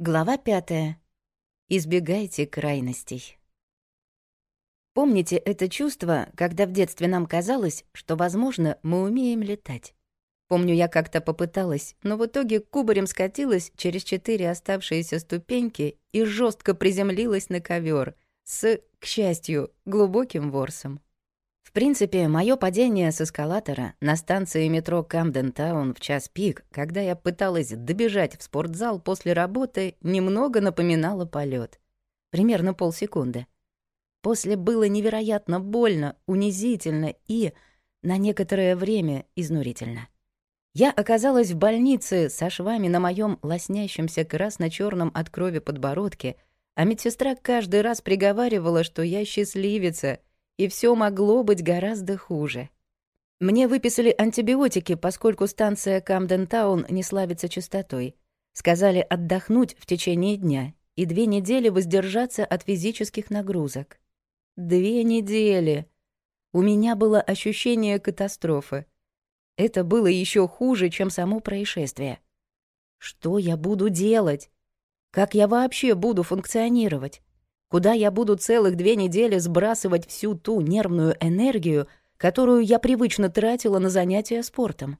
Глава пятая. Избегайте крайностей. Помните это чувство, когда в детстве нам казалось, что, возможно, мы умеем летать? Помню, я как-то попыталась, но в итоге кубарем скатилась через четыре оставшиеся ступеньки и жестко приземлилась на ковер с, к счастью, глубоким ворсом принципе, мое падение с эскалатора на станции метро Камден-таун в час пик, когда я пыталась добежать в спортзал после работы, немного напоминало полет. Примерно полсекунды. После было невероятно больно, унизительно и, на некоторое время, изнурительно. Я оказалась в больнице со швами на моем лоснящемся красно черном от крови подбородке, а медсестра каждый раз приговаривала, что я счастливица — и все могло быть гораздо хуже. Мне выписали антибиотики, поскольку станция Камден-таун не славится чистотой. Сказали отдохнуть в течение дня и две недели воздержаться от физических нагрузок. Две недели! У меня было ощущение катастрофы. Это было еще хуже, чем само происшествие. Что я буду делать? Как я вообще буду функционировать? куда я буду целых две недели сбрасывать всю ту нервную энергию, которую я привычно тратила на занятия спортом.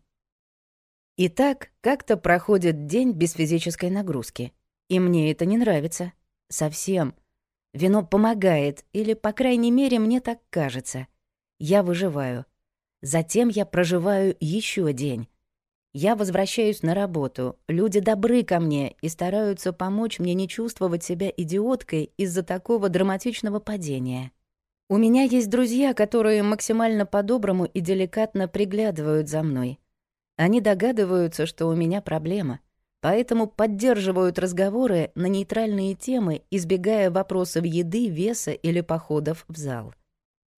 И так как-то проходит день без физической нагрузки. И мне это не нравится. Совсем. Вино помогает, или, по крайней мере, мне так кажется. Я выживаю. Затем я проживаю еще день. Я возвращаюсь на работу, люди добры ко мне и стараются помочь мне не чувствовать себя идиоткой из-за такого драматичного падения. У меня есть друзья, которые максимально по-доброму и деликатно приглядывают за мной. Они догадываются, что у меня проблема, поэтому поддерживают разговоры на нейтральные темы, избегая вопросов еды, веса или походов в зал.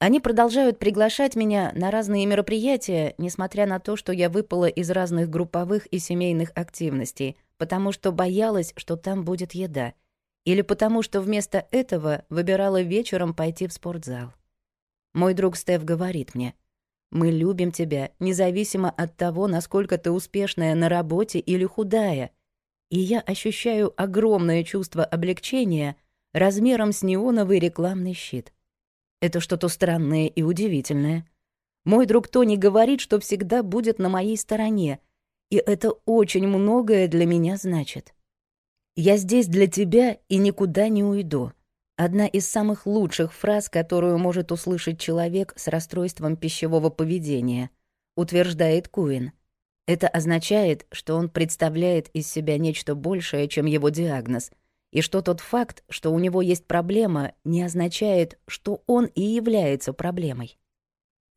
Они продолжают приглашать меня на разные мероприятия, несмотря на то, что я выпала из разных групповых и семейных активностей, потому что боялась, что там будет еда, или потому что вместо этого выбирала вечером пойти в спортзал. Мой друг Стеф говорит мне, «Мы любим тебя, независимо от того, насколько ты успешная на работе или худая». И я ощущаю огромное чувство облегчения размером с неоновый рекламный щит — это что-то странное и удивительное. Мой друг Тони говорит, что всегда будет на моей стороне, и это очень многое для меня значит. «Я здесь для тебя и никуда не уйду», Одна из самых лучших фраз, которую может услышать человек с расстройством пищевого поведения, утверждает Куин. Это означает, что он представляет из себя нечто большее, чем его диагноз, и что тот факт, что у него есть проблема, не означает, что он и является проблемой.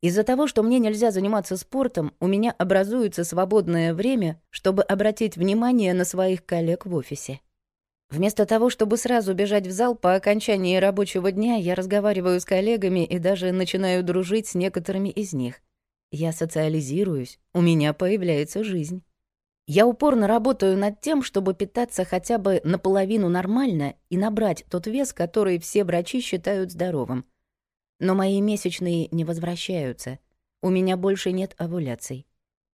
Из-за того, что мне нельзя заниматься спортом, у меня образуется свободное время, чтобы обратить внимание на своих коллег в офисе. Вместо того, чтобы сразу бежать в зал по окончании рабочего дня, я разговариваю с коллегами и даже начинаю дружить с некоторыми из них. Я социализируюсь, у меня появляется жизнь. Я упорно работаю над тем, чтобы питаться хотя бы наполовину нормально и набрать тот вес, который все врачи считают здоровым. Но мои месячные не возвращаются. У меня больше нет овуляций.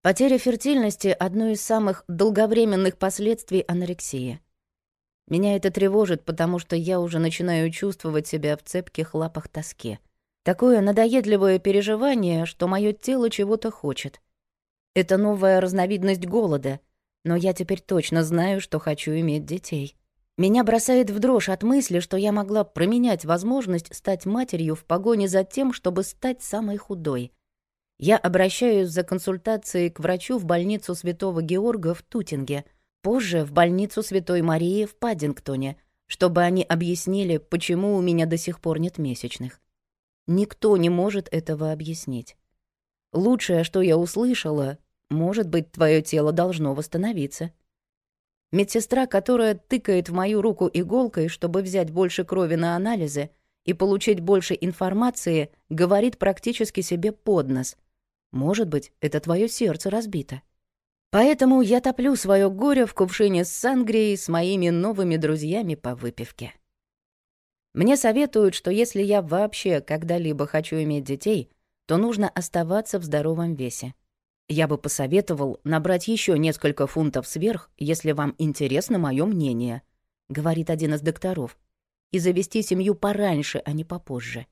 Потеря фертильности — одно из самых долговременных последствий анорексии. Меня это тревожит, потому что я уже начинаю чувствовать себя в цепких лапах тоски. Такое надоедливое переживание, что мое тело чего-то хочет — это новая разновидность голода, но я теперь точно знаю, что хочу иметь детей. Меня бросает в дрожь от мысли, что я могла променять возможность стать матерью в погоне за тем, чтобы стать самой худой. Я обращаюсь за консультацией к врачу в больницу Святого Георга в Тутинге, позже в больницу Святой Марии в Паддингтоне, чтобы они объяснили, почему у меня до сих пор нет месячных. Никто не может этого объяснить. Лучшее, что я услышала, может быть, твое тело должно восстановиться. Медсестра, которая тыкает в мою руку иголкой, чтобы взять больше крови на анализы и получить больше информации, говорит практически себе под нос. Может быть, это твое сердце разбито. Поэтому я топлю свое горе в кувшине с сангрией с моими новыми друзьями по выпивке. Мне советуют, что если я вообще когда-либо хочу иметь детей — то нужно оставаться в здоровом весе. Я бы посоветовал набрать еще несколько фунтов сверх, если вам интересно мое мнение, говорит один из докторов, и завести семью пораньше, а не попозже.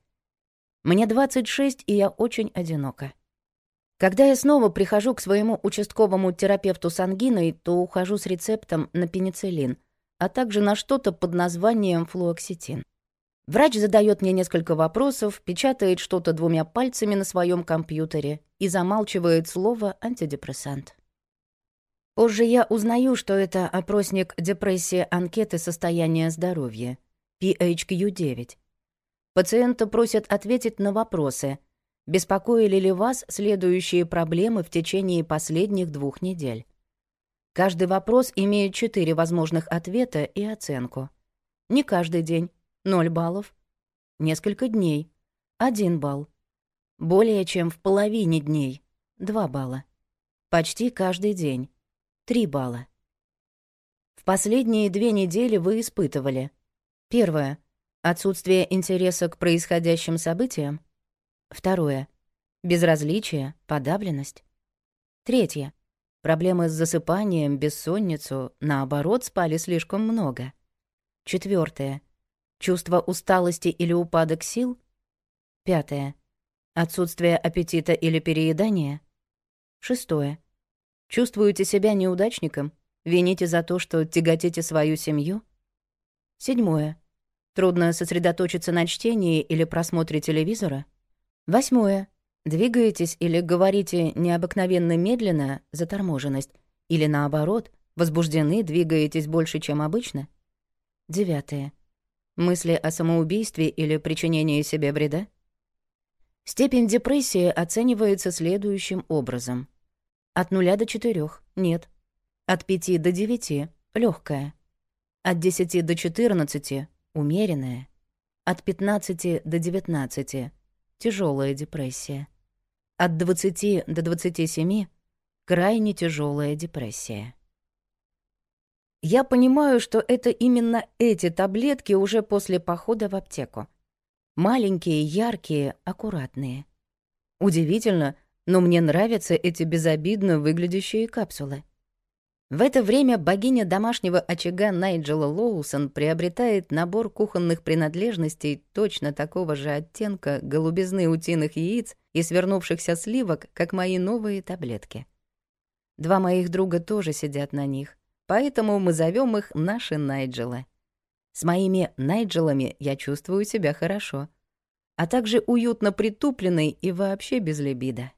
Мне 26, и я очень одинока. Когда я снова прихожу к своему участковому терапевту с ангиной, то ухожу с рецептом на пенициллин, а также на что-то под названием флуоксетин. Врач задает мне несколько вопросов, печатает что-то двумя пальцами на своем компьютере и замалчивает слово «антидепрессант». Позже я узнаю, что это опросник депрессии анкеты состояния здоровья, PHQ-9. Пациента просят ответить на вопросы. Беспокоили ли вас следующие проблемы в течение последних двух недель? Каждый вопрос имеет четыре возможных ответа и оценку. Не каждый день, 0 баллов. Несколько дней. 1 балл. Более чем в половине дней. 2 балла. Почти каждый день. 3 балла. В последние две недели вы испытывали. Первое. Отсутствие интереса к происходящим событиям. Второе. Безразличие, подавленность. Третье. Проблемы с засыпанием, бессонницу, наоборот, спали слишком много. Четвертое. Чувство усталости или упадок сил. Пятое. Отсутствие аппетита или переедания. Шестое. Чувствуете себя неудачником, вините за то, что тяготите свою семью. Седьмое. Трудно сосредоточиться на чтении или просмотре телевизора. Восьмое. Двигаетесь или говорите необыкновенно медленно, заторможенность, или наоборот, возбуждены, двигаетесь больше, чем обычно. Девятое. Мысли о самоубийстве или причинении себе вреда? Степень депрессии оценивается следующим образом. От 0 до 4 – нет. От 5 до 9 – легкая. От 10 до 14 – умеренная. От 15 до 19 – тяжелая депрессия. От 20 до 27 – крайне тяжелая депрессия. Я понимаю, что это именно эти таблетки уже после похода в аптеку. Маленькие, яркие, аккуратные. Удивительно, но мне нравятся эти безобидно выглядящие капсулы. В это время богиня домашнего очага Найджела Лоусон приобретает набор кухонных принадлежностей точно такого же оттенка голубизны утиных яиц и свернувшихся сливок, как мои новые таблетки. Два моих друга тоже сидят на них поэтому мы зовем их наши Найджелы. С моими Найджелами я чувствую себя хорошо, а также уютно притупленной и вообще без либидо.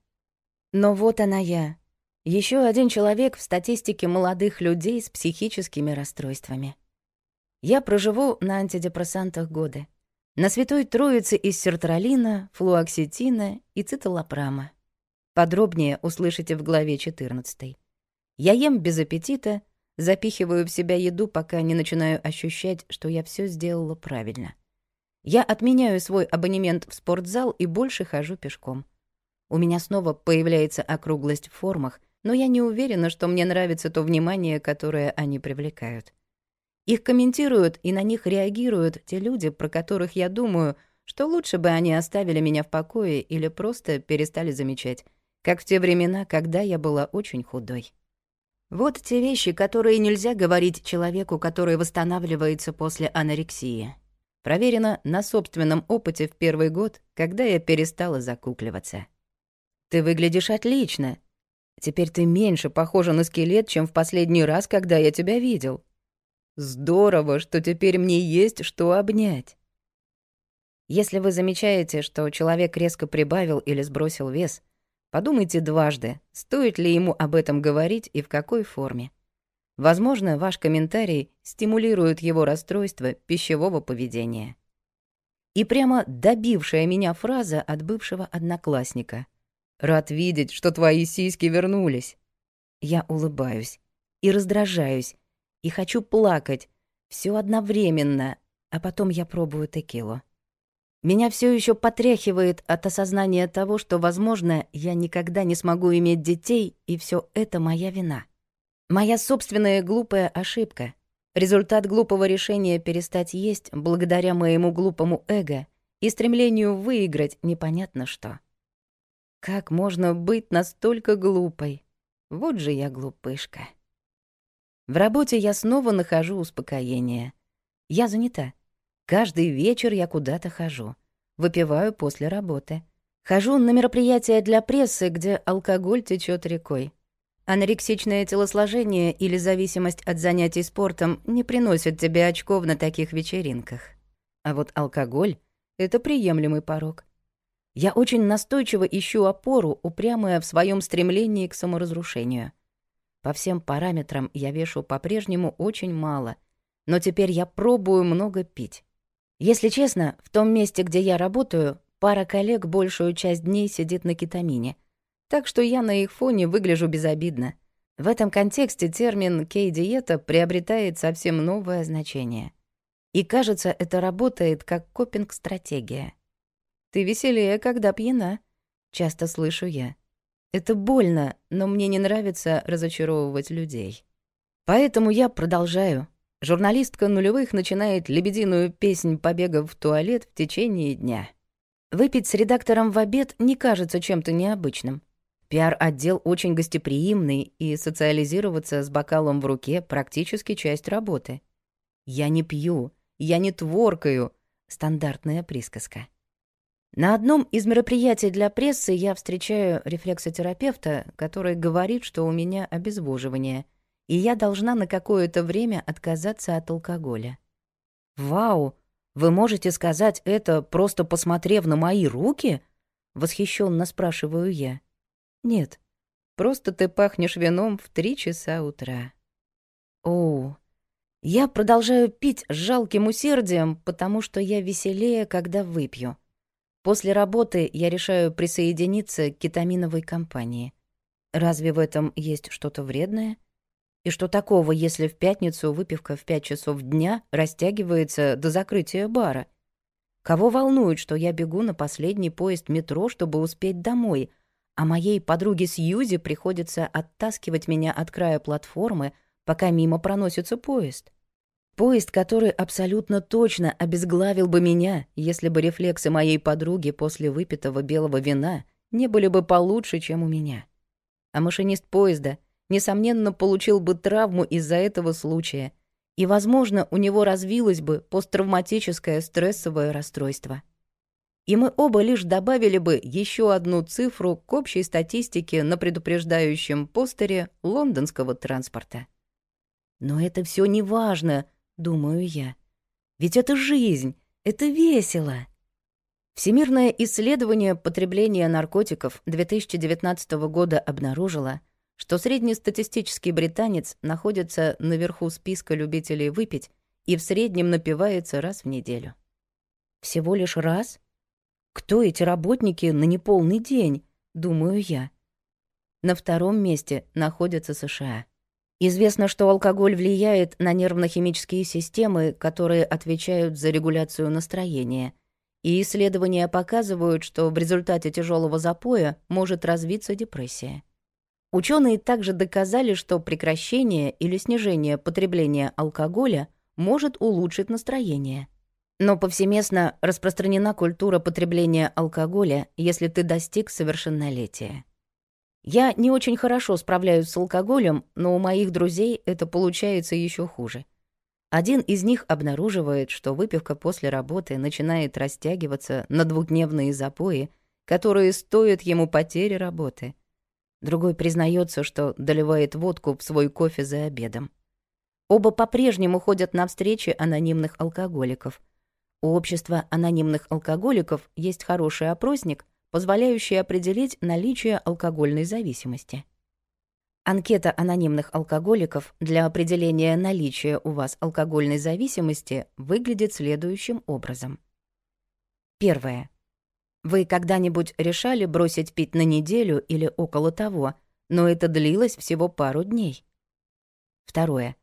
Но вот она я, еще один человек в статистике молодых людей с психическими расстройствами. Я проживу на антидепрессантах годы, на Святой Троице из сертралина, флуоксетина и циталопрама. Подробнее услышите в главе 14. Я ем без аппетита, запихиваю в себя еду, пока не начинаю ощущать, что я все сделала правильно. Я отменяю свой абонемент в спортзал и больше хожу пешком. У меня снова появляется округлость в формах, но я не уверена, что мне нравится то внимание, которое они привлекают. Их комментируют и на них реагируют те люди, про которых я думаю, что лучше бы они оставили меня в покое или просто перестали замечать, как в те времена, когда я была очень худой. Вот те вещи, которые нельзя говорить человеку, который восстанавливается после анорексии. Проверено на собственном опыте в первый год, когда я перестала закукливаться. «Ты выглядишь отлично. Теперь ты меньше похожа на скелет, чем в последний раз, когда я тебя видел. Здорово, что теперь мне есть что обнять». Если вы замечаете, что человек резко прибавил или сбросил вес, Подумайте дважды, стоит ли ему об этом говорить и в какой форме. Возможно, ваш комментарий стимулирует его расстройство пищевого поведения. И прямо добившая меня фраза от бывшего одноклассника. «Рад видеть, что твои сиськи вернулись». Я улыбаюсь и раздражаюсь, и хочу плакать. Все одновременно, а потом я пробую текилу. Меня все еще потряхивает от осознания того, что, возможно, я никогда не смогу иметь детей, и все это моя вина. Моя собственная глупая ошибка. Результат глупого решения перестать есть благодаря моему глупому эго и стремлению выиграть непонятно что. Как можно быть настолько глупой? Вот же я глупышка. В работе я снова нахожу успокоение. Я занята. Каждый вечер я куда-то хожу. Выпиваю после работы. Хожу на мероприятия для прессы, где алкоголь течет рекой. Анорексичное телосложение или зависимость от занятий спортом не приносят тебе очков на таких вечеринках. А вот алкоголь — это приемлемый порог. Я очень настойчиво ищу опору, упрямая в своем стремлении к саморазрушению. По всем параметрам я вешу по-прежнему очень мало, но теперь я пробую много пить. Если честно, в том месте, где я работаю, пара коллег большую часть дней сидит на кетамине. Так что я на их фоне выгляжу безобидно. В этом контексте термин «кей-диета» приобретает совсем новое значение. И кажется, это работает как копинг-стратегия. «Ты веселее, когда пьяна», — часто слышу я. Это больно, но мне не нравится разочаровывать людей. Поэтому я продолжаю, Журналистка нулевых начинает лебединую песнь побега в туалет в течение дня. Выпить с редактором в обед не кажется чем-то необычным. Пиар-отдел очень гостеприимный, и социализироваться с бокалом в руке практически часть работы. «Я не пью», «Я не творкаю», — стандартная присказка. На одном из мероприятий для прессы я встречаю рефлексотерапевта, который говорит, что у меня обезвоживание — и я должна на какое-то время отказаться от алкоголя. «Вау! Вы можете сказать это, просто посмотрев на мои руки?» — восхищенно спрашиваю я. «Нет, просто ты пахнешь вином в три часа утра». О, я продолжаю пить с жалким усердием, потому что я веселее, когда выпью. После работы я решаю присоединиться к кетаминовой компании. Разве в этом есть что-то вредное? И что такого, если в пятницу выпивка в пять часов дня растягивается до закрытия бара? Кого волнует, что я бегу на последний поезд метро, чтобы успеть домой, а моей подруге Сьюзи приходится оттаскивать меня от края платформы, пока мимо проносится поезд? Поезд, который абсолютно точно обезглавил бы меня, если бы рефлексы моей подруги после выпитого белого вина не были бы получше, чем у меня. А машинист поезда — несомненно, получил бы травму из-за этого случая, и, возможно, у него развилось бы посттравматическое стрессовое расстройство. И мы оба лишь добавили бы еще одну цифру к общей статистике на предупреждающем постере лондонского транспорта. Но это все не важно, думаю я. Ведь это жизнь, это весело. Всемирное исследование потребления наркотиков 2019 года обнаружило, что среднестатистический британец находится наверху списка любителей выпить и в среднем напивается раз в неделю. Всего лишь раз? Кто эти работники на неполный день, думаю я. На втором месте находятся США. Известно, что алкоголь влияет на нервно-химические системы, которые отвечают за регуляцию настроения. И исследования показывают, что в результате тяжелого запоя может развиться депрессия. Ученые также доказали, что прекращение или снижение потребления алкоголя может улучшить настроение. Но повсеместно распространена культура потребления алкоголя, если ты достиг совершеннолетия. Я не очень хорошо справляюсь с алкоголем, но у моих друзей это получается еще хуже. Один из них обнаруживает, что выпивка после работы начинает растягиваться на двухдневные запои, которые стоят ему потери работы — Другой признается, что доливает водку в свой кофе за обедом. Оба по-прежнему ходят на встречи анонимных алкоголиков. У общества анонимных алкоголиков есть хороший опросник, позволяющий определить наличие алкогольной зависимости. Анкета анонимных алкоголиков для определения наличия у вас алкогольной зависимости выглядит следующим образом. Первое. Вы когда-нибудь решали бросить пить на неделю или около того, но это длилось всего пару дней. Второе.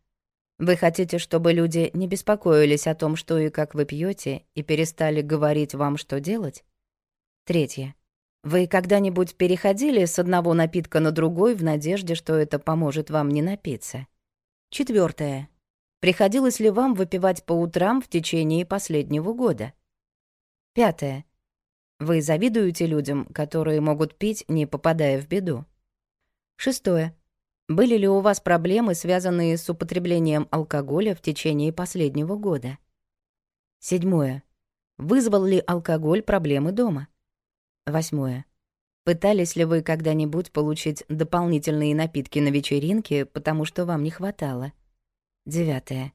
Вы хотите, чтобы люди не беспокоились о том, что и как вы пьете, и перестали говорить вам, что делать? Третье. Вы когда-нибудь переходили с одного напитка на другой в надежде, что это поможет вам не напиться? Четвертое. Приходилось ли вам выпивать по утрам в течение последнего года? Пятое. Вы завидуете людям, которые могут пить, не попадая в беду? Шестое. Были ли у вас проблемы, связанные с употреблением алкоголя в течение последнего года? Седьмое. Вызвал ли алкоголь проблемы дома? Восьмое. Пытались ли вы когда-нибудь получить дополнительные напитки на вечеринке, потому что вам не хватало? Девятое.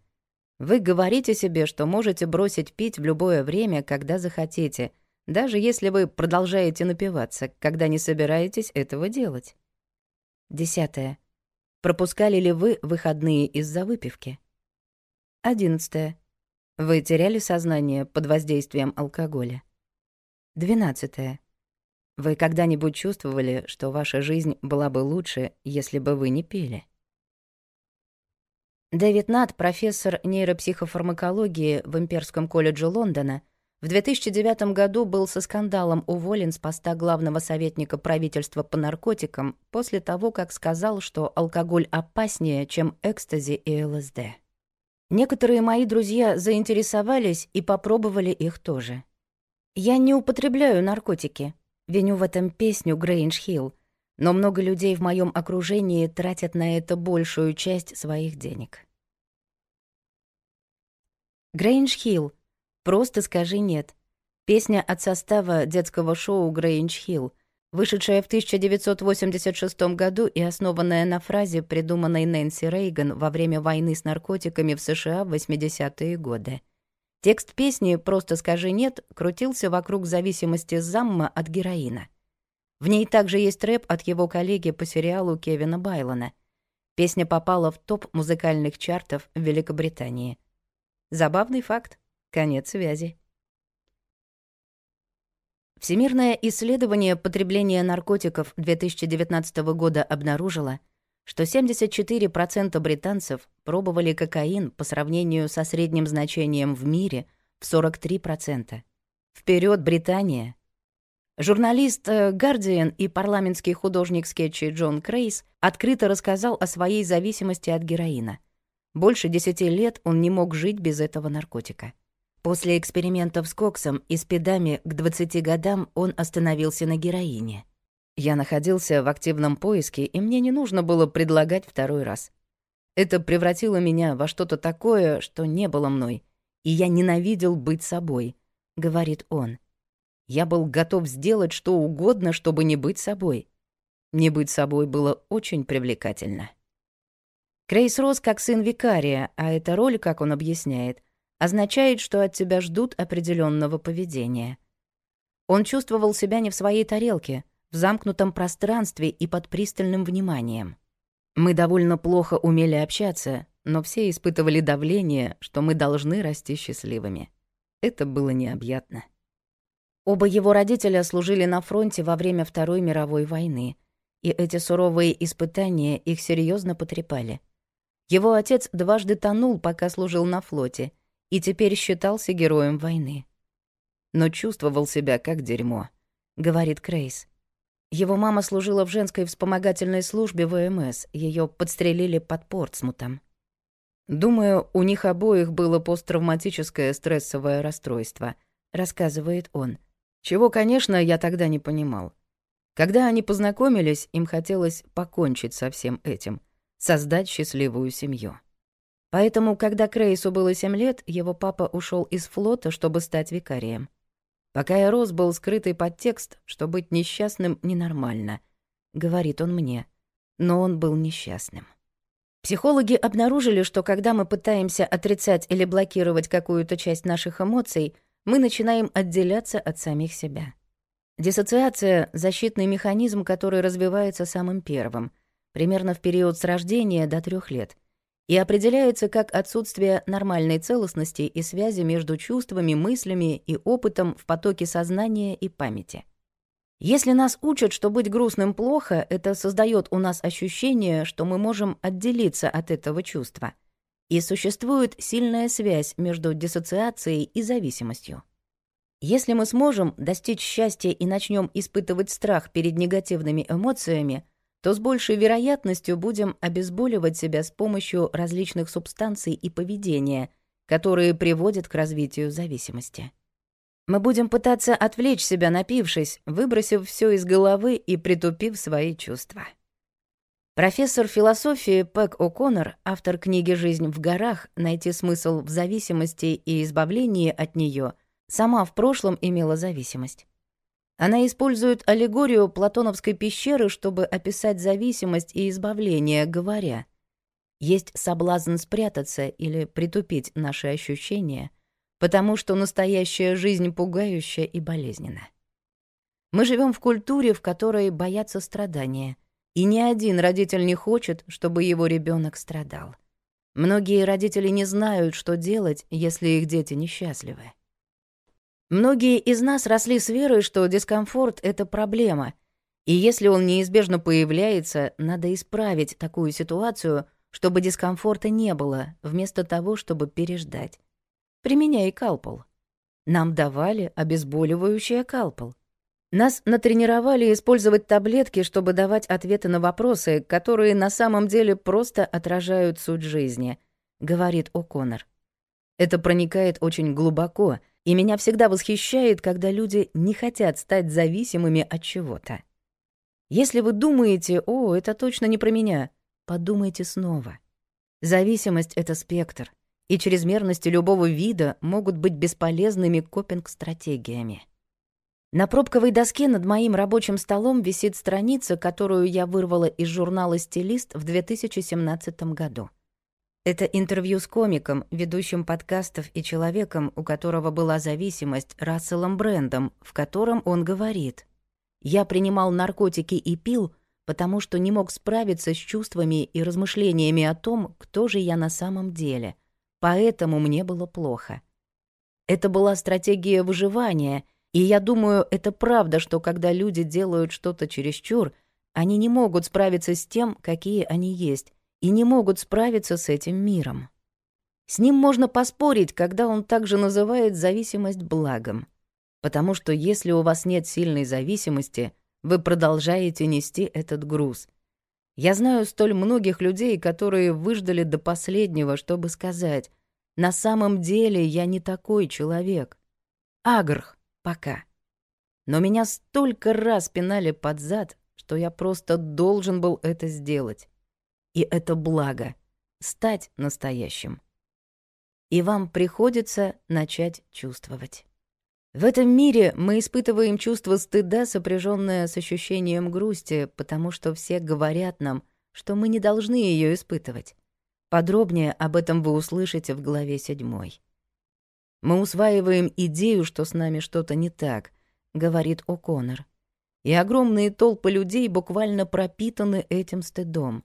Вы говорите себе, что можете бросить пить в любое время, когда захотите — даже если вы продолжаете напиваться, когда не собираетесь этого делать. Десятое. Пропускали ли вы выходные из-за выпивки? Одиннадцатое. Вы теряли сознание под воздействием алкоголя. Двенадцатое. Вы когда-нибудь чувствовали, что ваша жизнь была бы лучше, если бы вы не пили? Дэвид Нат, профессор нейропсихофармакологии в Имперском колледже Лондона, в 2009 году был со скандалом уволен с поста главного советника правительства по наркотикам после того, как сказал, что алкоголь опаснее, чем экстази и ЛСД. Некоторые мои друзья заинтересовались и попробовали их тоже. Я не употребляю наркотики. Виню в этом песню Грейндж Хилл. Но много людей в моем окружении тратят на это большую часть своих денег. Грейндж Хилл «Просто скажи нет». Песня от состава детского шоу «Грейндж Хилл», вышедшая в 1986 году и основанная на фразе, придуманной Нэнси Рейган во время войны с наркотиками в США в 80-е годы. Текст песни «Просто скажи нет» крутился вокруг зависимости Замма от героина. В ней также есть рэп от его коллеги по сериалу Кевина Байлона. Песня попала в топ музыкальных чартов в Великобритании. Забавный факт. Конец связи. Всемирное исследование потребления наркотиков 2019 года обнаружило, что 74% британцев пробовали кокаин по сравнению со средним значением в мире в 43%. Вперед, Британия! Журналист э, «Гардиан» и парламентский художник скетчей Джон Крейс открыто рассказал о своей зависимости от героина. Больше 10 лет он не мог жить без этого наркотика. После экспериментов с коксом и спидами к 20 годам он остановился на героине. Я находился в активном поиске, и мне не нужно было предлагать второй раз. Это превратило меня во что-то такое, что не было мной, и я ненавидел быть собой, — говорит он. Я был готов сделать что угодно, чтобы не быть собой. Не быть собой было очень привлекательно. Крейс рос как сын викария, а эта роль, как он объясняет — означает, что от тебя ждут определенного поведения. Он чувствовал себя не в своей тарелке, в замкнутом пространстве и под пристальным вниманием. Мы довольно плохо умели общаться, но все испытывали давление, что мы должны расти счастливыми. Это было необъятно. Оба его родителя служили на фронте во время Второй мировой войны, и эти суровые испытания их серьезно потрепали. Его отец дважды тонул, пока служил на флоте — и теперь считался героем войны. Но чувствовал себя как дерьмо, говорит Крейс. Его мама служила в женской вспомогательной службе ВМС, эм ее подстрелили под Портсмутом. «Думаю, у них обоих было посттравматическое стрессовое расстройство», — рассказывает он. «Чего, конечно, я тогда не понимал. Когда они познакомились, им хотелось покончить со всем этим, создать счастливую семью. Поэтому, когда Крейсу было семь лет, его папа ушел из флота, чтобы стать викарием. Пока я рос, был скрытый подтекст, что быть несчастным ненормально, говорит он мне. Но он был несчастным. Психологи обнаружили, что когда мы пытаемся отрицать или блокировать какую-то часть наших эмоций, мы начинаем отделяться от самих себя. Диссоциация — защитный механизм, который развивается самым первым, примерно в период с рождения до трех лет — и определяется как отсутствие нормальной целостности и связи между чувствами, мыслями и опытом в потоке сознания и памяти. Если нас учат, что быть грустным плохо, это создает у нас ощущение, что мы можем отделиться от этого чувства. И существует сильная связь между диссоциацией и зависимостью. Если мы сможем достичь счастья и начнем испытывать страх перед негативными эмоциями – то с большей вероятностью будем обезболивать себя с помощью различных субстанций и поведения, которые приводят к развитию зависимости. Мы будем пытаться отвлечь себя, напившись, выбросив все из головы и притупив свои чувства. Профессор философии Пэк О'Коннор, автор книги «Жизнь в горах. Найти смысл в зависимости и избавлении от нее», сама в прошлом имела зависимость. Она использует аллегорию Платоновской пещеры, чтобы описать зависимость и избавление, говоря «Есть соблазн спрятаться или притупить наши ощущения, потому что настоящая жизнь пугающая и болезненна. Мы живем в культуре, в которой боятся страдания, и ни один родитель не хочет, чтобы его ребенок страдал. Многие родители не знают, что делать, если их дети несчастливы. Многие из нас росли с верой, что дискомфорт — это проблема, и если он неизбежно появляется, надо исправить такую ситуацию, чтобы дискомфорта не было, вместо того, чтобы переждать. Применяй калпол. Нам давали обезболивающее калпол. Нас натренировали использовать таблетки, чтобы давать ответы на вопросы, которые на самом деле просто отражают суть жизни, говорит О'Коннор. Это проникает очень глубоко — и меня всегда восхищает, когда люди не хотят стать зависимыми от чего-то. Если вы думаете, о, это точно не про меня, подумайте снова. Зависимость — это спектр, и чрезмерности любого вида могут быть бесполезными копинг-стратегиями. На пробковой доске над моим рабочим столом висит страница, которую я вырвала из журнала «Стилист» в 2017 году — это интервью с комиком, ведущим подкастов и человеком, у которого была зависимость, Расселом Брендом, в котором он говорит. «Я принимал наркотики и пил, потому что не мог справиться с чувствами и размышлениями о том, кто же я на самом деле. Поэтому мне было плохо. Это была стратегия выживания, и я думаю, это правда, что когда люди делают что-то чересчур, они не могут справиться с тем, какие они есть» и не могут справиться с этим миром. С ним можно поспорить, когда он также называет зависимость благом. Потому что если у вас нет сильной зависимости, вы продолжаете нести этот груз. Я знаю столь многих людей, которые выждали до последнего, чтобы сказать «На самом деле я не такой человек». Агрх, пока. Но меня столько раз пинали под зад, что я просто должен был это сделать. И это благо — стать настоящим. И вам приходится начать чувствовать. В этом мире мы испытываем чувство стыда, сопряженное с ощущением грусти, потому что все говорят нам, что мы не должны ее испытывать. Подробнее об этом вы услышите в главе 7. Мы усваиваем идею, что с нами что-то не так, говорит О'Коннор. И огромные толпы людей буквально пропитаны этим стыдом.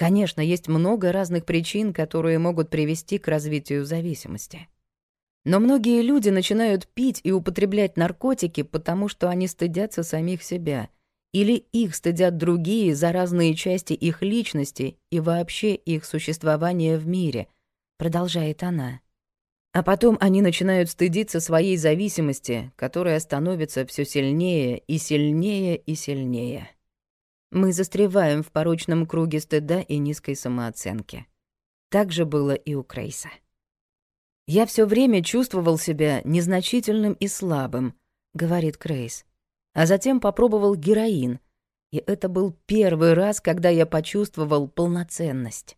Конечно, есть много разных причин, которые могут привести к развитию зависимости. Но многие люди начинают пить и употреблять наркотики, потому что они стыдятся самих себя, или их стыдят другие за разные части их личности и вообще их существования в мире, продолжает она. А потом они начинают стыдиться своей зависимости, которая становится все сильнее и сильнее и сильнее. Мы застреваем в порочном круге стыда и низкой самооценки. Так же было и у Крейса. «Я все время чувствовал себя незначительным и слабым», — говорит Крейс. «А затем попробовал героин, и это был первый раз, когда я почувствовал полноценность».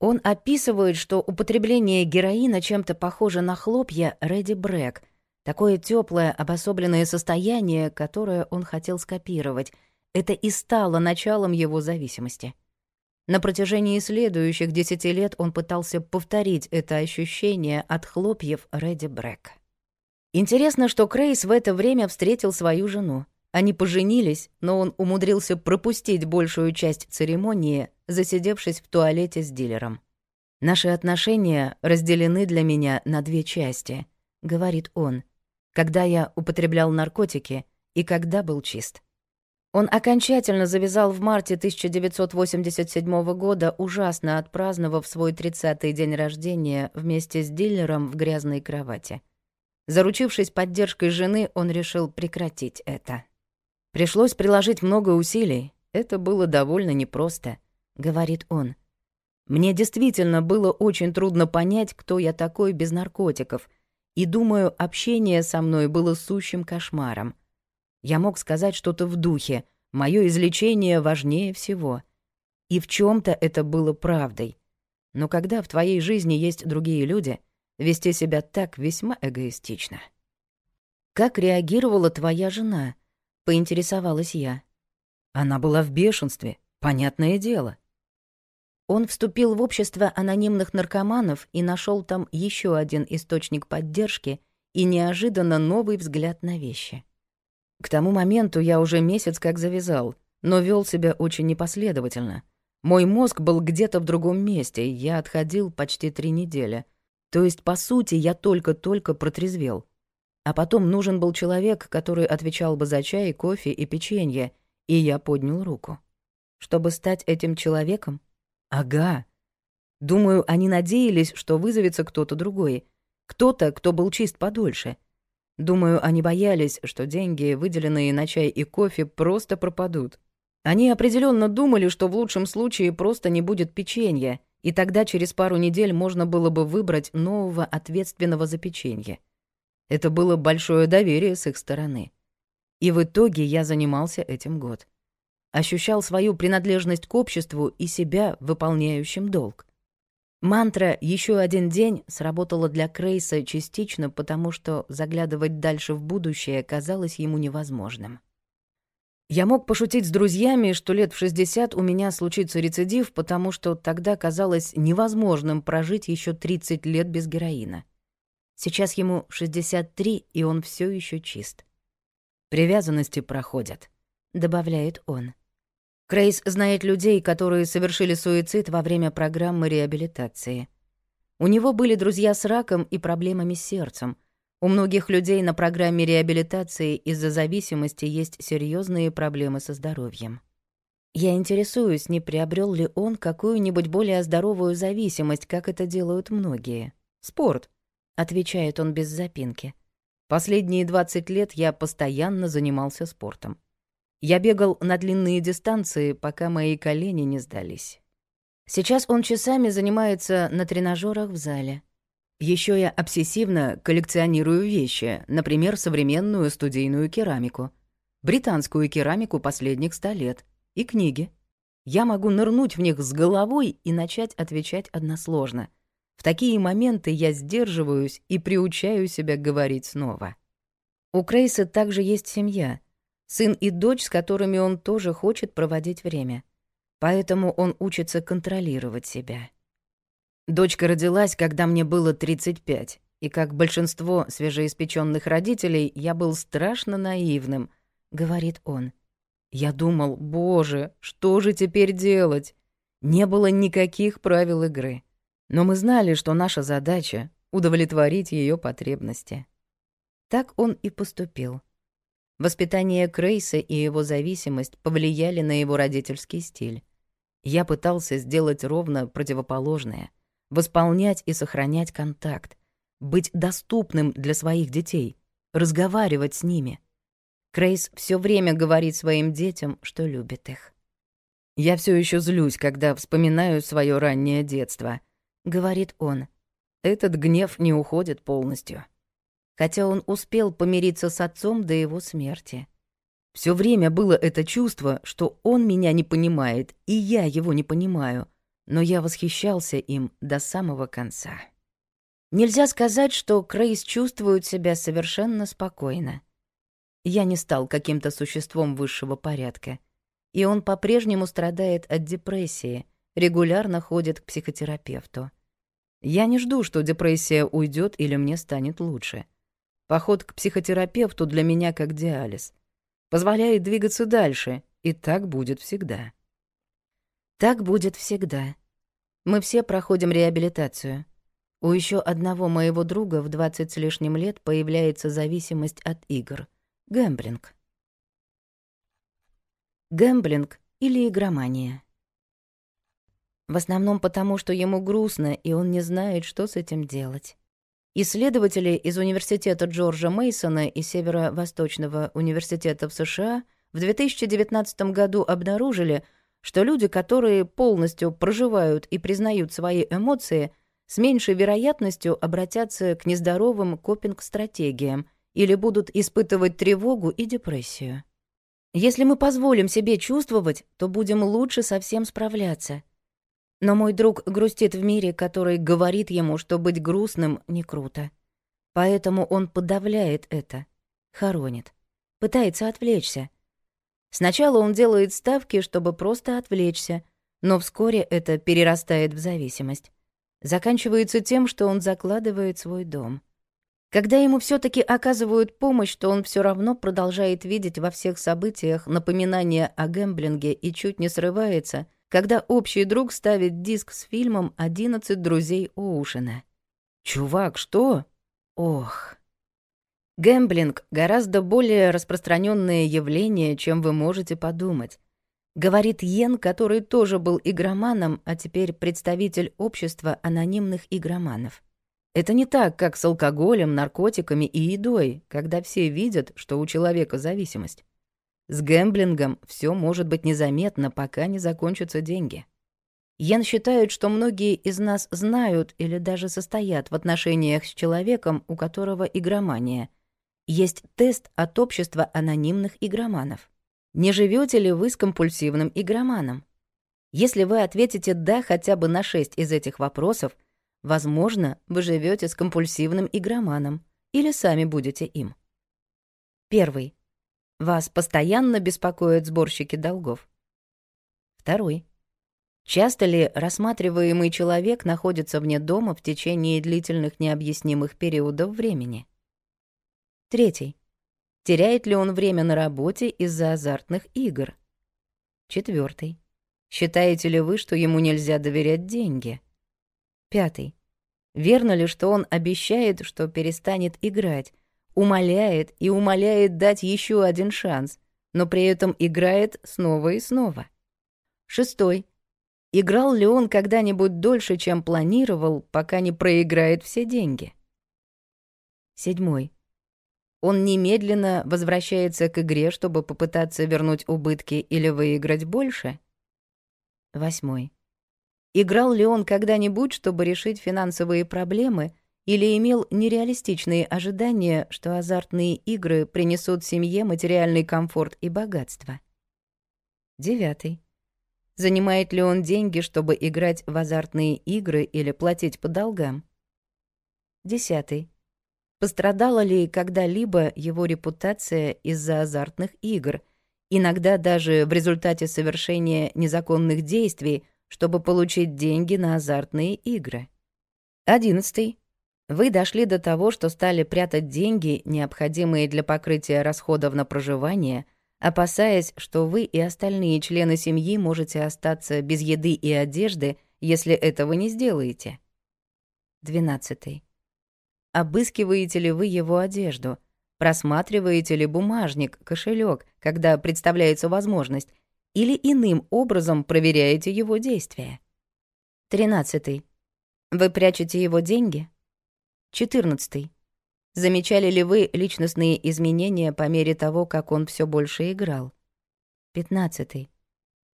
Он описывает, что употребление героина чем-то похоже на хлопья Рэдди Брэк, такое теплое обособленное состояние, которое он хотел скопировать — это и стало началом его зависимости. На протяжении следующих десяти лет он пытался повторить это ощущение от хлопьев Рэдди Брэк. Интересно, что Крейс в это время встретил свою жену. Они поженились, но он умудрился пропустить большую часть церемонии, засидевшись в туалете с дилером. «Наши отношения разделены для меня на две части», — говорит он, «когда я употреблял наркотики и когда был чист». Он окончательно завязал в марте 1987 года, ужасно отпраздновав свой 30-й день рождения вместе с дилером в грязной кровати. Заручившись поддержкой жены, он решил прекратить это. «Пришлось приложить много усилий. Это было довольно непросто», — говорит он. «Мне действительно было очень трудно понять, кто я такой без наркотиков, и, думаю, общение со мной было сущим кошмаром. Я мог сказать что-то в духе «Мое излечение важнее всего». И в чем то это было правдой. Но когда в твоей жизни есть другие люди, вести себя так весьма эгоистично. «Как реагировала твоя жена?» — поинтересовалась я. Она была в бешенстве, понятное дело. Он вступил в общество анонимных наркоманов и нашел там еще один источник поддержки и неожиданно новый взгляд на вещи. К тому моменту я уже месяц как завязал, но вел себя очень непоследовательно. Мой мозг был где-то в другом месте, и я отходил почти три недели. То есть, по сути, я только-только протрезвел. А потом нужен был человек, который отвечал бы за чай, кофе и печенье, и я поднял руку. Чтобы стать этим человеком? Ага. Думаю, они надеялись, что вызовется кто-то другой. Кто-то, кто был чист подольше — Думаю, они боялись, что деньги, выделенные на чай и кофе, просто пропадут. Они определенно думали, что в лучшем случае просто не будет печенья, и тогда через пару недель можно было бы выбрать нового ответственного за печенье. Это было большое доверие с их стороны. И в итоге я занимался этим год. Ощущал свою принадлежность к обществу и себя, выполняющим долг. Мантра «Еще один день» сработала для Крейса частично потому, что заглядывать дальше в будущее казалось ему невозможным. Я мог пошутить с друзьями, что лет в 60 у меня случится рецидив, потому что тогда казалось невозможным прожить еще 30 лет без героина. Сейчас ему 63, и он все еще чист. «Привязанности проходят», — добавляет он. Крейс знает людей, которые совершили суицид во время программы реабилитации. У него были друзья с раком и проблемами с сердцем. У многих людей на программе реабилитации из-за зависимости есть серьезные проблемы со здоровьем. Я интересуюсь, не приобрел ли он какую-нибудь более здоровую зависимость, как это делают многие. «Спорт», — отвечает он без запинки. «Последние 20 лет я постоянно занимался спортом. Я бегал на длинные дистанции, пока мои колени не сдались. Сейчас он часами занимается на тренажерах в зале. Еще я обсессивно коллекционирую вещи, например, современную студийную керамику, британскую керамику последних ста лет и книги. Я могу нырнуть в них с головой и начать отвечать односложно. В такие моменты я сдерживаюсь и приучаю себя говорить снова. У Крейса также есть семья — Сын и дочь, с которыми он тоже хочет проводить время. Поэтому он учится контролировать себя. Дочка родилась, когда мне было 35, и, как большинство свежеиспеченных родителей, я был страшно наивным, говорит он. Я думал, боже, что же теперь делать? Не было никаких правил игры. Но мы знали, что наша задача — удовлетворить ее потребности. Так он и поступил. Воспитание Крейса и его зависимость повлияли на его родительский стиль. Я пытался сделать ровно противоположное — восполнять и сохранять контакт, быть доступным для своих детей, разговаривать с ними. Крейс все время говорит своим детям, что любит их. «Я все еще злюсь, когда вспоминаю свое раннее детство», — говорит он. «Этот гнев не уходит полностью» хотя он успел помириться с отцом до его смерти. Все время было это чувство, что он меня не понимает, и я его не понимаю, но я восхищался им до самого конца. Нельзя сказать, что Крейс чувствует себя совершенно спокойно. Я не стал каким-то существом высшего порядка, и он по-прежнему страдает от депрессии, регулярно ходит к психотерапевту. Я не жду, что депрессия уйдет или мне станет лучше — Поход к психотерапевту для меня как диализ. Позволяет двигаться дальше, и так будет всегда. Так будет всегда. Мы все проходим реабилитацию. У еще одного моего друга в 20 с лишним лет появляется зависимость от игр — гэмблинг. Гэмблинг или игромания. В основном потому, что ему грустно, и он не знает, что с этим делать. Исследователи из Университета Джорджа Мейсона и Северо-Восточного университета в США в 2019 году обнаружили, что люди, которые полностью проживают и признают свои эмоции, с меньшей вероятностью обратятся к нездоровым копинг-стратегиям или будут испытывать тревогу и депрессию. Если мы позволим себе чувствовать, то будем лучше со всем справляться, но мой друг грустит в мире, который говорит ему, что быть грустным не круто. Поэтому он подавляет это, хоронит, пытается отвлечься. Сначала он делает ставки, чтобы просто отвлечься, но вскоре это перерастает в зависимость. Заканчивается тем, что он закладывает свой дом. Когда ему все таки оказывают помощь, то он все равно продолжает видеть во всех событиях напоминание о гемблинге и чуть не срывается — когда общий друг ставит диск с фильмом «Одиннадцать друзей Оушена». «Чувак, что?» «Ох». Гэмблинг — гораздо более распространенное явление, чем вы можете подумать. Говорит Йен, который тоже был игроманом, а теперь представитель общества анонимных игроманов. Это не так, как с алкоголем, наркотиками и едой, когда все видят, что у человека зависимость. С гэмблингом все может быть незаметно, пока не закончатся деньги. Йен считает, что многие из нас знают или даже состоят в отношениях с человеком, у которого игромания. Есть тест от общества анонимных игроманов. Не живете ли вы с компульсивным игроманом? Если вы ответите «да» хотя бы на шесть из этих вопросов, возможно, вы живете с компульсивным игроманом или сами будете им. Первый. Вас постоянно беспокоят сборщики долгов. Второй. Часто ли рассматриваемый человек находится вне дома в течение длительных необъяснимых периодов времени? Третий. Теряет ли он время на работе из-за азартных игр? Четвертый. Считаете ли вы, что ему нельзя доверять деньги? Пятый. Верно ли, что он обещает, что перестанет играть, умоляет и умоляет дать еще один шанс, но при этом играет снова и снова. Шестой. Играл ли он когда-нибудь дольше, чем планировал, пока не проиграет все деньги? Седьмой. Он немедленно возвращается к игре, чтобы попытаться вернуть убытки или выиграть больше. Восьмой. Играл ли он когда-нибудь, чтобы решить финансовые проблемы — или имел нереалистичные ожидания, что азартные игры принесут семье материальный комфорт и богатство. Девятый. Занимает ли он деньги, чтобы играть в азартные игры или платить по долгам? Десятый. Пострадала ли когда-либо его репутация из-за азартных игр, иногда даже в результате совершения незаконных действий, чтобы получить деньги на азартные игры? Одиннадцатый. Вы дошли до того, что стали прятать деньги, необходимые для покрытия расходов на проживание, опасаясь, что вы и остальные члены семьи можете остаться без еды и одежды, если этого не сделаете. 12. Обыскиваете ли вы его одежду? Просматриваете ли бумажник, кошелек, когда представляется возможность, или иным образом проверяете его действия? 13. Вы прячете его деньги? 14. Замечали ли вы личностные изменения по мере того, как он все больше играл? 15.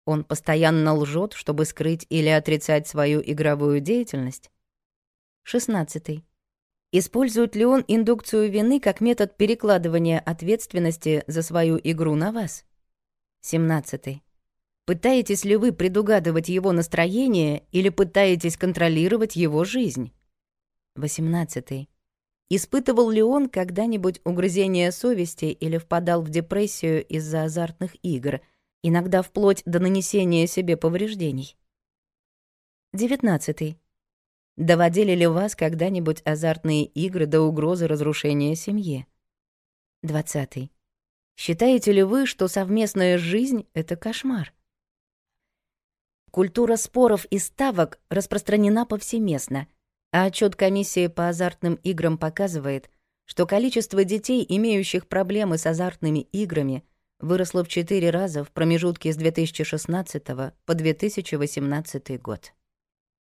Он постоянно лжет, чтобы скрыть или отрицать свою игровую деятельность? 16. Использует ли он индукцию вины как метод перекладывания ответственности за свою игру на вас? 17. Пытаетесь ли вы предугадывать его настроение или пытаетесь контролировать его жизнь? 18. Испытывал ли он когда-нибудь угрызение совести или впадал в депрессию из-за азартных игр, иногда вплоть до нанесения себе повреждений? 19. Доводили ли вас когда-нибудь азартные игры до угрозы разрушения семьи? 20. Считаете ли вы, что совместная жизнь — это кошмар? Культура споров и ставок распространена повсеместно — а отчет комиссии по азартным играм показывает, что количество детей, имеющих проблемы с азартными играми, выросло в 4 раза в промежутке с 2016 по 2018 год.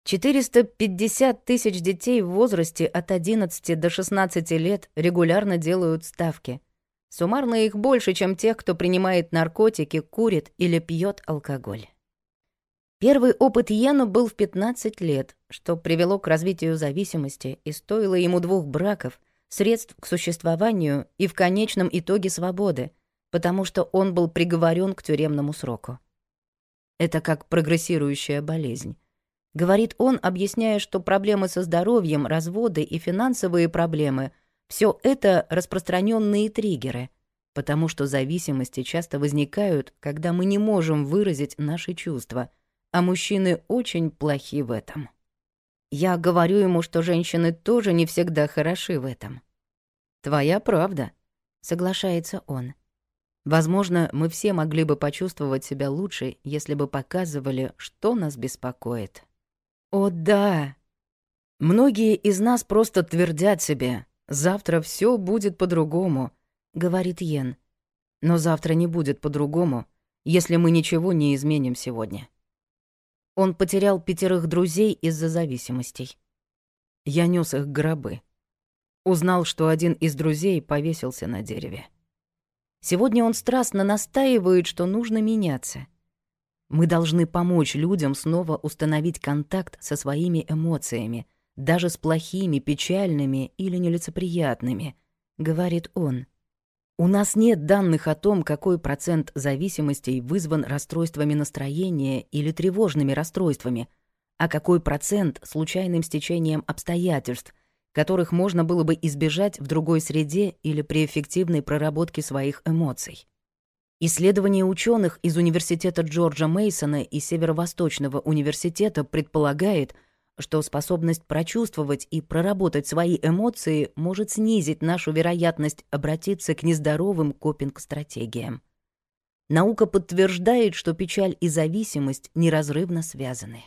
450 тысяч детей в возрасте от 11 до 16 лет регулярно делают ставки. Суммарно их больше, чем тех, кто принимает наркотики, курит или пьет алкоголь. Первый опыт Йену был в 15 лет, что привело к развитию зависимости и стоило ему двух браков, средств к существованию и в конечном итоге свободы, потому что он был приговорен к тюремному сроку. Это как прогрессирующая болезнь. Говорит он, объясняя, что проблемы со здоровьем, разводы и финансовые проблемы — все это распространенные триггеры, потому что зависимости часто возникают, когда мы не можем выразить наши чувства, а мужчины очень плохи в этом. Я говорю ему, что женщины тоже не всегда хороши в этом. «Твоя правда», — соглашается он. «Возможно, мы все могли бы почувствовать себя лучше, если бы показывали, что нас беспокоит». «О, да!» «Многие из нас просто твердят себе, завтра все будет по-другому», — говорит Йен. «Но завтра не будет по-другому, если мы ничего не изменим сегодня». Он потерял пятерых друзей из-за зависимостей. Я нёс их гробы. Узнал, что один из друзей повесился на дереве. Сегодня он страстно настаивает, что нужно меняться. Мы должны помочь людям снова установить контакт со своими эмоциями, даже с плохими, печальными или нелицеприятными, говорит он. У нас нет данных о том, какой процент зависимостей вызван расстройствами настроения или тревожными расстройствами, а какой процент — случайным стечением обстоятельств, которых можно было бы избежать в другой среде или при эффективной проработке своих эмоций. Исследование ученых из Университета Джорджа Мейсона и Северо-Восточного университета предполагает — что способность прочувствовать и проработать свои эмоции может снизить нашу вероятность обратиться к нездоровым копинг-стратегиям. Наука подтверждает, что печаль и зависимость неразрывно связаны.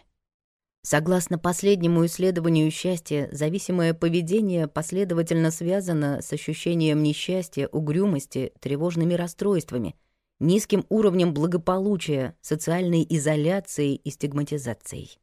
Согласно последнему исследованию счастья, зависимое поведение последовательно связано с ощущением несчастья, угрюмости, тревожными расстройствами, низким уровнем благополучия, социальной изоляцией и стигматизацией.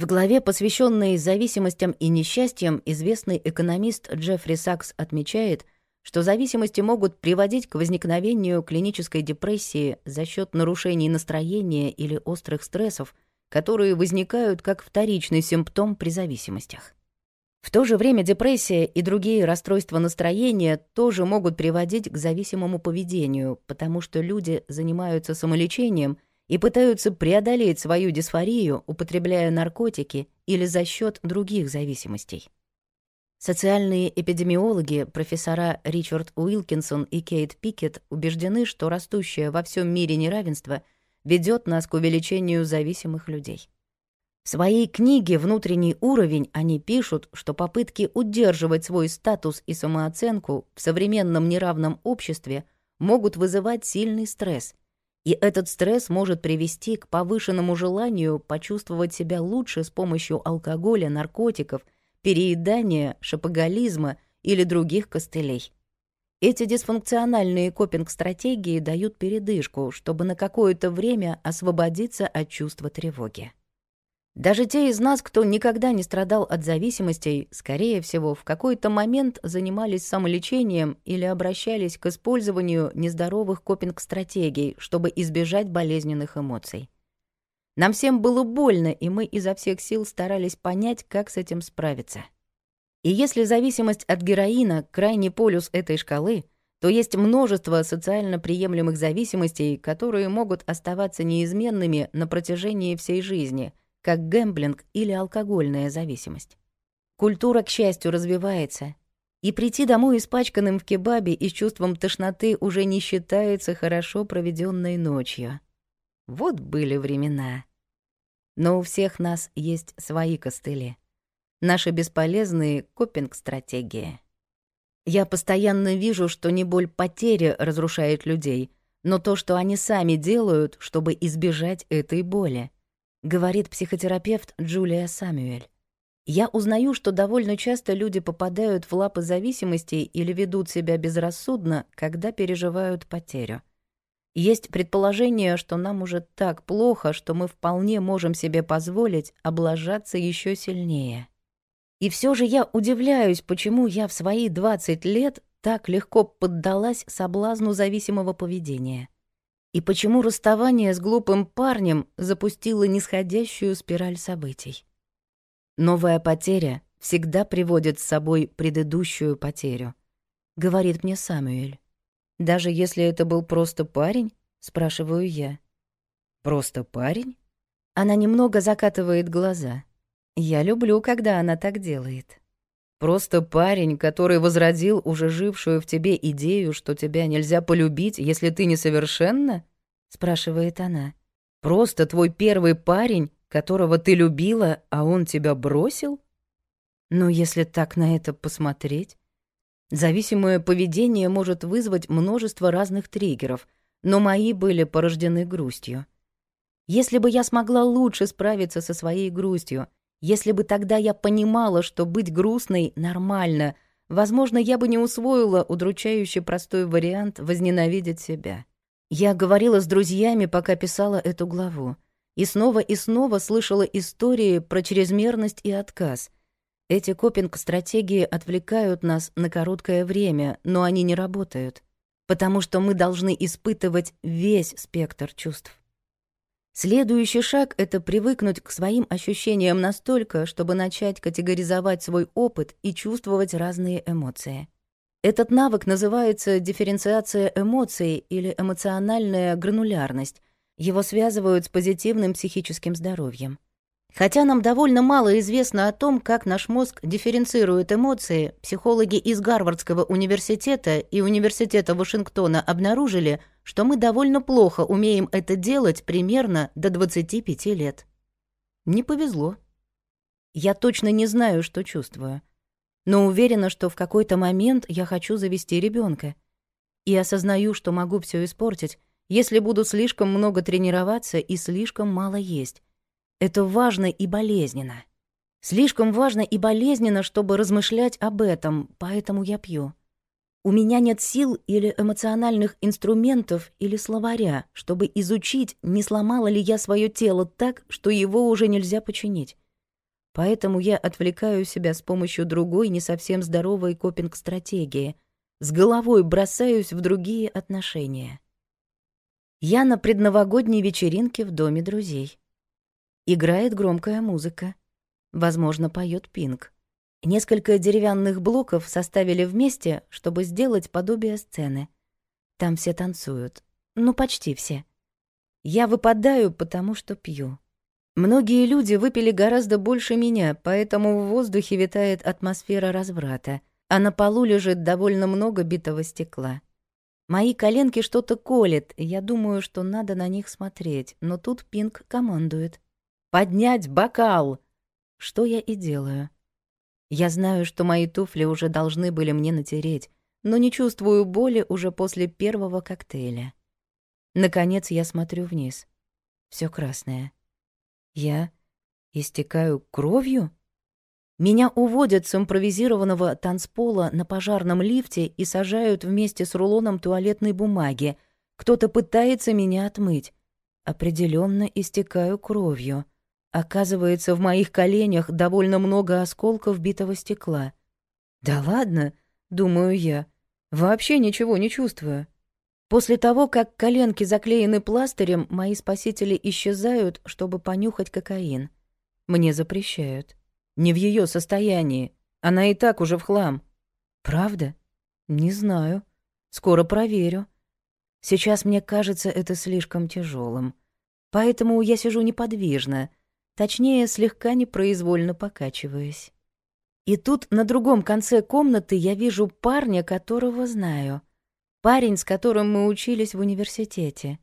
В главе, посвященной зависимостям и несчастьям, известный экономист Джеффри Сакс отмечает, что зависимости могут приводить к возникновению клинической депрессии за счет нарушений настроения или острых стрессов, которые возникают как вторичный симптом при зависимостях. В то же время депрессия и другие расстройства настроения тоже могут приводить к зависимому поведению, потому что люди занимаются самолечением – и пытаются преодолеть свою дисфорию, употребляя наркотики или за счет других зависимостей. Социальные эпидемиологи, профессора Ричард Уилкинсон и Кейт Пикетт убеждены, что растущее во всем мире неравенство ведет нас к увеличению зависимых людей. В своей книге «Внутренний уровень» они пишут, что попытки удерживать свой статус и самооценку в современном неравном обществе могут вызывать сильный стресс и этот стресс может привести к повышенному желанию почувствовать себя лучше с помощью алкоголя, наркотиков, переедания, шопоголизма или других костылей. Эти дисфункциональные копинг-стратегии дают передышку, чтобы на какое-то время освободиться от чувства тревоги. Даже те из нас, кто никогда не страдал от зависимостей, скорее всего, в какой-то момент занимались самолечением или обращались к использованию нездоровых копинг-стратегий, чтобы избежать болезненных эмоций. Нам всем было больно, и мы изо всех сил старались понять, как с этим справиться. И если зависимость от героина — крайний полюс этой шкалы, то есть множество социально приемлемых зависимостей, которые могут оставаться неизменными на протяжении всей жизни — как гэмблинг или алкогольная зависимость. Культура, к счастью, развивается, и прийти домой испачканным в кебабе и с чувством тошноты уже не считается хорошо проведенной ночью. Вот были времена. Но у всех нас есть свои костыли. Наши бесполезные копинг-стратегии. Я постоянно вижу, что не боль потери разрушает людей, но то, что они сами делают, чтобы избежать этой боли говорит психотерапевт Джулия Самюэль. Я узнаю, что довольно часто люди попадают в лапы зависимостей или ведут себя безрассудно, когда переживают потерю. Есть предположение, что нам уже так плохо, что мы вполне можем себе позволить облажаться еще сильнее. И все же я удивляюсь, почему я в свои 20 лет так легко поддалась соблазну зависимого поведения — и почему расставание с глупым парнем запустило нисходящую спираль событий? Новая потеря всегда приводит с собой предыдущую потерю, говорит мне Самюэль. Даже если это был просто парень, спрашиваю я. Просто парень? Она немного закатывает глаза. Я люблю, когда она так делает. Просто парень, который возродил уже жившую в тебе идею, что тебя нельзя полюбить, если ты несовершенна? спрашивает она. Просто твой первый парень, которого ты любила, а он тебя бросил? Ну, если так на это посмотреть, зависимое поведение может вызвать множество разных триггеров, но мои были порождены грустью. Если бы я смогла лучше справиться со своей грустью, если бы тогда я понимала, что быть грустной нормально, возможно, я бы не усвоила удручающий простой вариант возненавидеть себя. Я говорила с друзьями, пока писала эту главу, и снова и снова слышала истории про чрезмерность и отказ. Эти копинг-стратегии отвлекают нас на короткое время, но они не работают, потому что мы должны испытывать весь спектр чувств. Следующий шаг — это привыкнуть к своим ощущениям настолько, чтобы начать категоризовать свой опыт и чувствовать разные эмоции. Этот навык называется дифференциация эмоций или эмоциональная гранулярность. Его связывают с позитивным психическим здоровьем. Хотя нам довольно мало известно о том, как наш мозг дифференцирует эмоции, психологи из Гарвардского университета и Университета Вашингтона обнаружили, что мы довольно плохо умеем это делать примерно до 25 лет. Не повезло. Я точно не знаю, что чувствую. Но уверена, что в какой-то момент я хочу завести ребенка. И осознаю, что могу все испортить, если буду слишком много тренироваться и слишком мало есть это важно и болезненно. Слишком важно и болезненно, чтобы размышлять об этом, поэтому я пью. У меня нет сил или эмоциональных инструментов или словаря, чтобы изучить, не сломала ли я свое тело так, что его уже нельзя починить. Поэтому я отвлекаю себя с помощью другой, не совсем здоровой копинг-стратегии. С головой бросаюсь в другие отношения. Я на предновогодней вечеринке в доме друзей. Играет громкая музыка. Возможно, поет пинг. Несколько деревянных блоков составили вместе, чтобы сделать подобие сцены. Там все танцуют. Ну, почти все. Я выпадаю, потому что пью. Многие люди выпили гораздо больше меня, поэтому в воздухе витает атмосфера разврата, а на полу лежит довольно много битого стекла. Мои коленки что-то колят, я думаю, что надо на них смотреть, но тут Пинг командует поднять бокал!» Что я и делаю. Я знаю, что мои туфли уже должны были мне натереть, но не чувствую боли уже после первого коктейля. Наконец я смотрю вниз. Все красное. Я истекаю кровью? Меня уводят с импровизированного танцпола на пожарном лифте и сажают вместе с рулоном туалетной бумаги. Кто-то пытается меня отмыть. Определенно истекаю кровью. Оказывается, в моих коленях довольно много осколков битого стекла. «Да ладно», — думаю я, — «вообще ничего не чувствую». После того, как коленки заклеены пластырем, мои спасители исчезают, чтобы понюхать кокаин. Мне запрещают. Не в ее состоянии. Она и так уже в хлам. Правда? Не знаю. Скоро проверю. Сейчас мне кажется это слишком тяжелым. Поэтому я сижу неподвижно — точнее, слегка непроизвольно покачиваясь. И тут на другом конце комнаты я вижу парня, которого знаю. Парень, с которым мы учились в университете.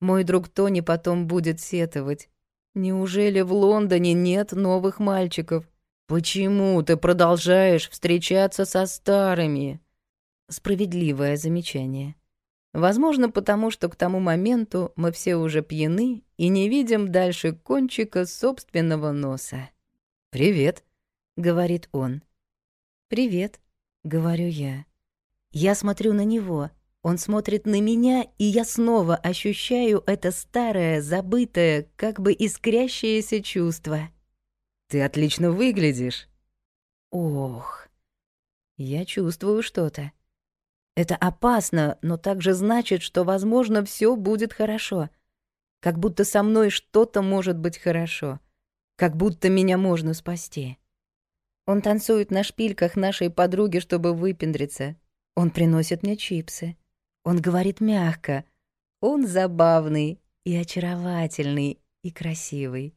Мой друг Тони потом будет сетовать. Неужели в Лондоне нет новых мальчиков? Почему ты продолжаешь встречаться со старыми? Справедливое замечание. Возможно, потому что к тому моменту мы все уже пьяны и не видим дальше кончика собственного носа. «Привет», — говорит он. «Привет», — говорю я. Я смотрю на него, он смотрит на меня, и я снова ощущаю это старое, забытое, как бы искрящееся чувство. «Ты отлично выглядишь!» «Ох!» Я чувствую что-то. Это опасно, но также значит, что, возможно, все будет хорошо. Как будто со мной что-то может быть хорошо. Как будто меня можно спасти. Он танцует на шпильках нашей подруги, чтобы выпендриться. Он приносит мне чипсы. Он говорит мягко. Он забавный и очаровательный и красивый.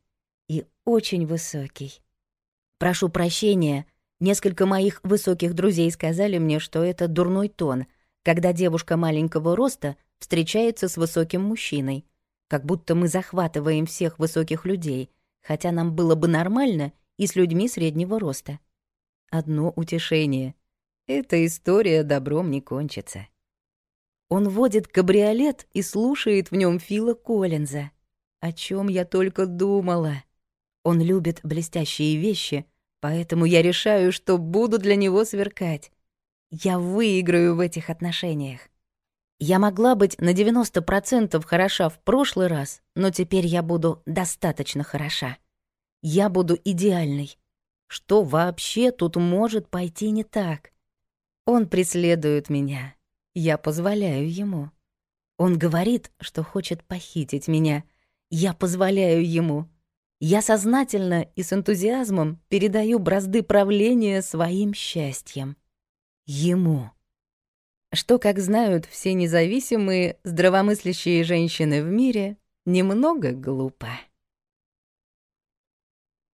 И очень высокий. Прошу прощения, Несколько моих высоких друзей сказали мне, что это дурной тон, когда девушка маленького роста встречается с высоким мужчиной. Как будто мы захватываем всех высоких людей, хотя нам было бы нормально и с людьми среднего роста. Одно утешение. Эта история добром не кончится. Он водит кабриолет и слушает в нем Фила Коллинза. О чем я только думала. Он любит блестящие вещи — Поэтому я решаю, что буду для него сверкать. Я выиграю в этих отношениях. Я могла быть на 90% хороша в прошлый раз, но теперь я буду достаточно хороша. Я буду идеальной. Что вообще тут может пойти не так? Он преследует меня. Я позволяю ему. Он говорит, что хочет похитить меня. Я позволяю ему. Я сознательно и с энтузиазмом передаю бразды правления своим счастьем. Ему. Что, как знают все независимые, здравомыслящие женщины в мире, немного глупо.